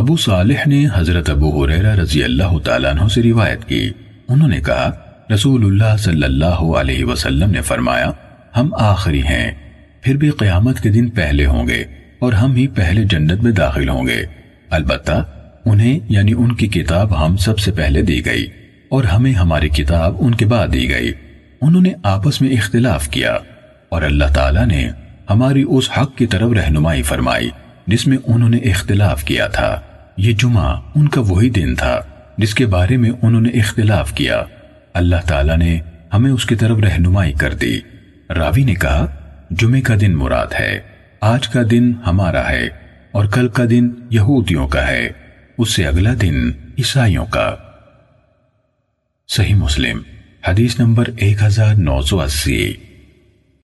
ابو صالح نے حضرت ابو حریرہ رضی اللہ تعالیٰ عنہ سے روایت کی۔ انہوں نے کہا، رسول اللہ صلی اللہ علیہ وسلم نے فرمایا، ہم آخری ہیں، پھر بھی قیامت کے دن پہلے ہوں گے اور ہم ہی پہلے جنت میں داخل ہوں گے۔ البتہ، انہیں یعنی ان کی کتاب ہم سب سے پہلے دی گئی اور ہمیں ہماری کتاب ان کے بعد دی گئی۔ انہوں نے آپس میں اختلاف کیا اور اللہ تعالیٰ نے ہماری اس حق کی طرف رہنمائی فرمائی، جس میں انہوں نے اختلاف کیا تھا۔ یہ جمعہ ان کا وہی دن تھا جس کے بارے میں انہوں نے اختلاف کیا۔ اللہ تعالیٰ نے ہمیں اس کی طرف رہنمائی کر دی۔ راوی نے کہا جمعے کا دن مراد ہے، آج کا دن ہمارا ہے اور کل کا دن یہودیوں کا ہے، اس سے اگلا دن عیسائیوں کا۔ صحیح مسلم، حدیث نمبر ایک ہزار نو سو اسی۔